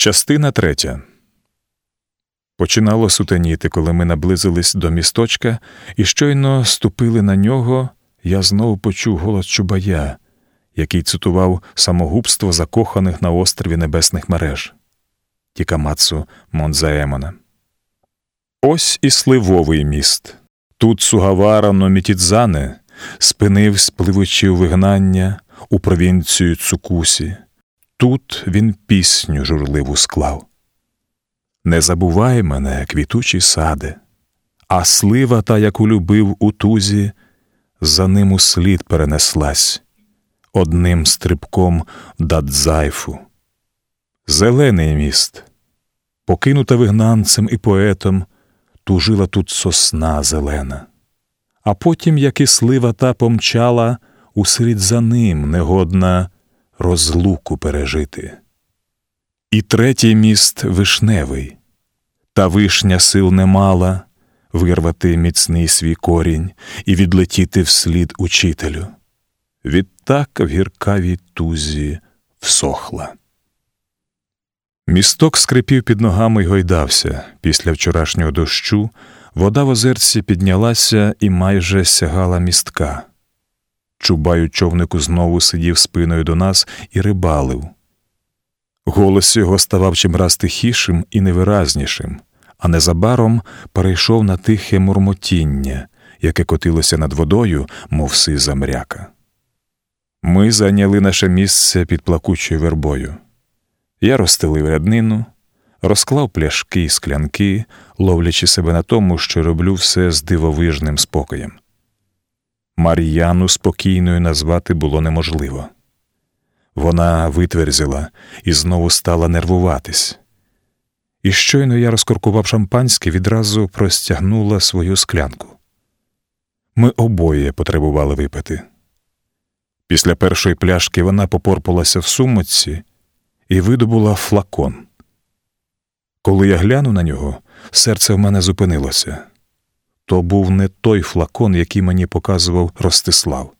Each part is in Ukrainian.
Частина третя. Починало сутеніти, коли ми наблизились до місточка, і щойно ступили на нього, я знову почув голос Чубая, який цитував самогубство закоханих на острові небесних мереж Тікамацу Монзаемона. Ось і сливовий міст. Тут Сугавара Номітідзане спинив, спливучи у вигнання у провінцію Цукусі. Тут він пісню журливу склав. Не забувай мене, квітучі сади, а слива та, яку любив у тузі, за ним у слід перенеслась одним стрибком дадзайфу. Зелений міст, покинута вигнанцем і поетом, тужила тут сосна зелена, а потім, як і слива та помчала, услід за ним негодна розлуку пережити. І третій міст вишневий, та вишня сил не мала вирвати міцний свій корінь і відлетіти вслід учителю. Відтак в гіркавій тузі всохла. Місток скрипів під ногами й гойдався. Після вчорашнього дощу вода в озерці піднялася і майже сягала містка. Чубай у човнику знову сидів спиною до нас і рибалив. Голос його ставав чимраз тихішим і невиразнішим, а незабаром перейшов на тихе мурмотіння, яке котилося над водою, мов сиза мряка. Ми зайняли наше місце під плакучою вербою. Я розстелив ряднину, розклав пляшки й склянки, ловлячи себе на тому, що роблю все з дивовижним спокоєм. Мар'яну спокійною назвати було неможливо. Вона витверзила і знову стала нервуватись. І щойно я розкоркував шампанське, відразу простягнула свою склянку. Ми обоє потребували випити. Після першої пляшки вона попорпалася в сумочці і видобула флакон. Коли я глянув на нього, серце в мене зупинилося. То був не той флакон, який мені показував Ростислав.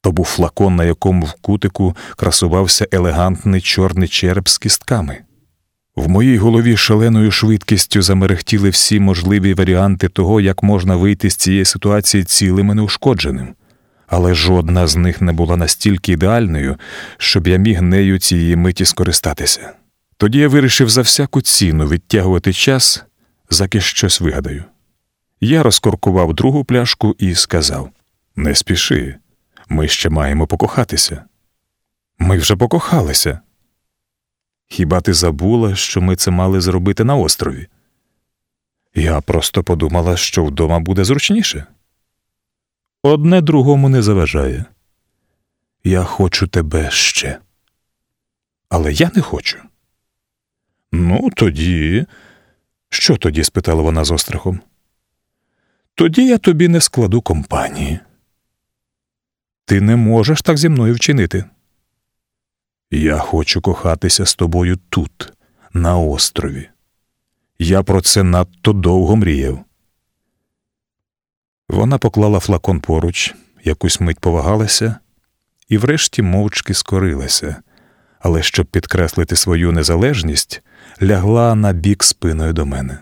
То був флакон, на якому в кутику красувався елегантний чорний череп з кістками. В моїй голові шаленою швидкістю замерехтіли всі можливі варіанти того, як можна вийти з цієї ситуації цілим і неушкодженим, але жодна з них не була настільки ідеальною, щоб я міг нею цієї миті скористатися. Тоді я вирішив за всяку ціну відтягувати час, заки щось вигадаю. Я розкоркував другу пляшку і сказав: Не спіши, ми ще маємо покохатися. Ми вже покохалися. Хіба ти забула, що ми це мали зробити на острові? Я просто подумала, що вдома буде зручніше. Одне другому не заважає. Я хочу тебе ще. Але я не хочу. Ну, тоді. Що тоді? спитала вона з острахом. Тоді я тобі не складу компанії. Ти не можеш так зі мною вчинити. Я хочу кохатися з тобою тут, на острові. Я про це надто довго мріяв. Вона поклала флакон поруч, якусь мить повагалася і врешті мовчки скорилася, але щоб підкреслити свою незалежність, лягла на бік спиною до мене.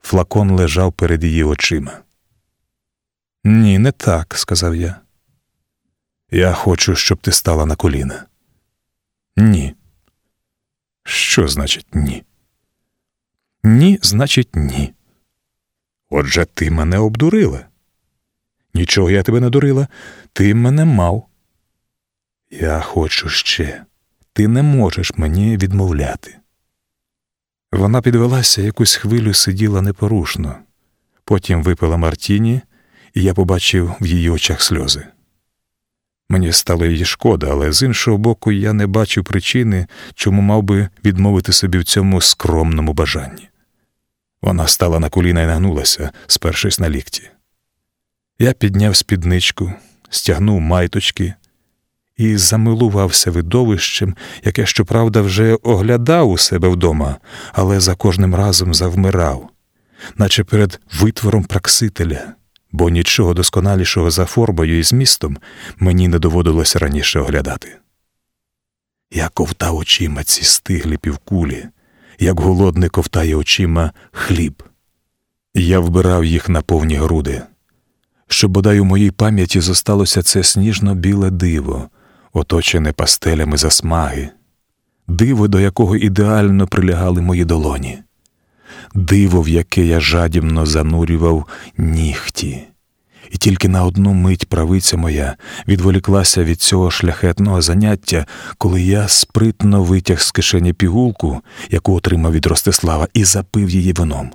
Флакон лежав перед її очима. Ні, не так, сказав я. Я хочу, щоб ти стала на коліна. Ні. Що значить ні? Ні, значить, ні. Отже, ти мене обдурила. Нічого я тебе не дурила, ти мене мав. Я хочу ще. Ти не можеш мені відмовляти. Вона підвелася якусь хвилю сиділа непорушно, потім випила Мартіні, і я побачив в її очах сльози. Мені стало її шкода, але з іншого боку, я не бачив причини, чому мав би відмовити собі в цьому скромному бажанні. Вона стала на коліна і нагнулася, спершись на лікті. Я підняв спідничку, стягнув майточки і замилувався видовищем, яке, щоправда, вже оглядав у себе вдома, але за кожним разом завмирав, наче перед витвором праксителя, бо нічого досконалішого за формою і змістом мені не доводилося раніше оглядати. Я ковтав очима ці стиглі півкулі, як голодний ковтає очима хліб. Я вбирав їх на повні груди, щоб бодай у моїй пам'яті зосталося це сніжно-біле диво, оточене пастелями засмаги, диво, до якого ідеально прилягали мої долоні, диво, в яке я жадібно занурював нігті. І тільки на одну мить правиця моя відволіклася від цього шляхетного заняття, коли я спритно витяг з кишені пігулку, яку отримав від Ростислава, і запив її вином.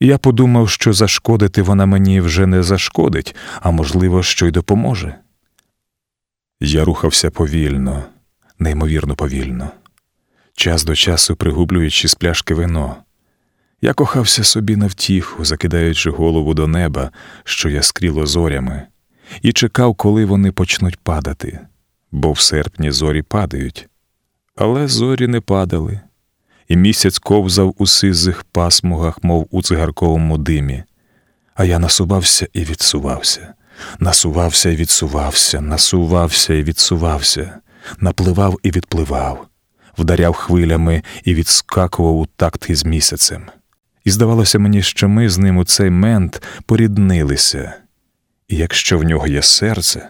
Я подумав, що зашкодити вона мені вже не зашкодить, а можливо, що й допоможе. Я рухався повільно, неймовірно повільно, час до часу пригублюючи з пляшки вино. Я кохався собі на втіху, закидаючи голову до неба, що яскріло зорями, і чекав, коли вони почнуть падати, бо в серпні зорі падають. Але зорі не падали, і місяць ковзав у сизих пасмугах, мов у цигарковому димі. А я насувався і відсувався, насувався і відсувався, насувався і відсувався, напливав і відпливав, вдаряв хвилями і відскакував у такт із місяцем. І здавалося мені, що ми з ним у цей мент поріднилися, і якщо в нього є серце,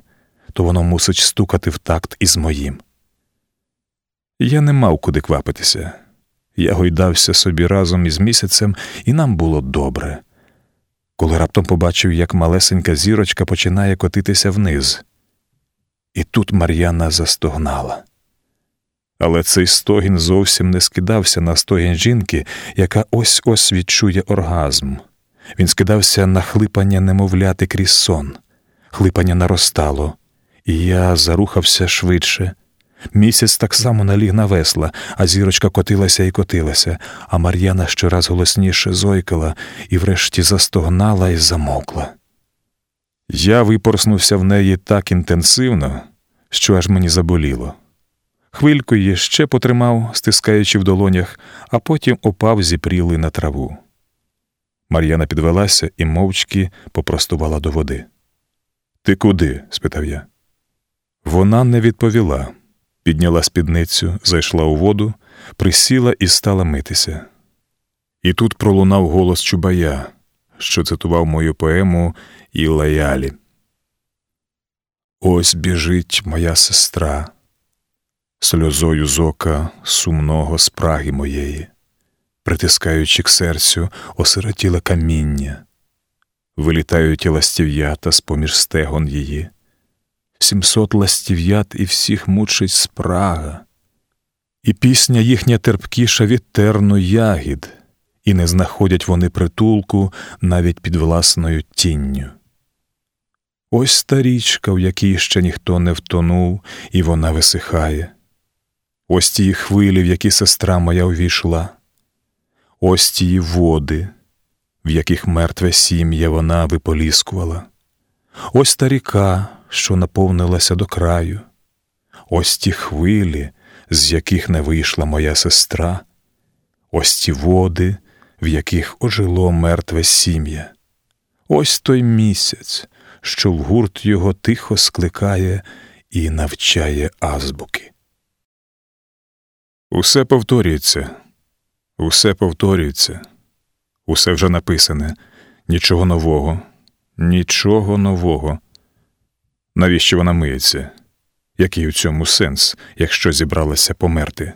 то воно мусить стукати в такт із моїм. Я не мав куди квапитися. Я гойдався собі разом із місяцем, і нам було добре. Коли раптом побачив, як малесенька зірочка починає котитися вниз. І тут Мар'яна застогнала. Але цей стогін зовсім не скидався на стогін жінки, яка ось ось відчує оргазм. Він скидався на хлипання немовляти крізь сон, хлипання наростало, і я зарухався швидше. Місяць так само наліг на весла, а зірочка котилася і котилася, а Мар'яна щораз голосніше зойкала і врешті застогнала і замовкла. Я випорснувся в неї так інтенсивно, що аж мені заболіло. Хвильку її ще потримав, стискаючи в долонях, а потім опав зіпрілий на траву. Мар'яна підвелася і мовчки попростувала до води. Ти куди? спитав я. Вона не відповіла, підняла спідницю, зайшла у воду, присіла і стала митися. І тут пролунав голос Чубая, що цитував мою поему Ілаялі. Ось біжить моя сестра сльозою з ока сумного спраги моєї, притискаючи к серцю осиротіле каміння, вилітають і ластів'ята з поміж стегон її, сімсот ластів'ят і всіх мучить спрага, і пісня їхня терпкіша від терну ягід, і не знаходять вони притулку навіть під власною тінню. Ось та річка, в якій ще ніхто не втонув, і вона висихає. Ось ті хвилі, в які сестра моя увійшла, ось ті води, в яких мертве сім'я вона виполіскувала, ось та ріка, що наповнилася до краю, ось ті хвилі, з яких не вийшла моя сестра, ось ті води, в яких ожило мертве сім'я, ось той місяць, що в гурт його тихо скликає і навчає азбуки. Усе повторюється, усе повторюється, усе вже написане, нічого нового, нічого нового. Навіщо вона миється? Який у цьому сенс, якщо зібралася померти?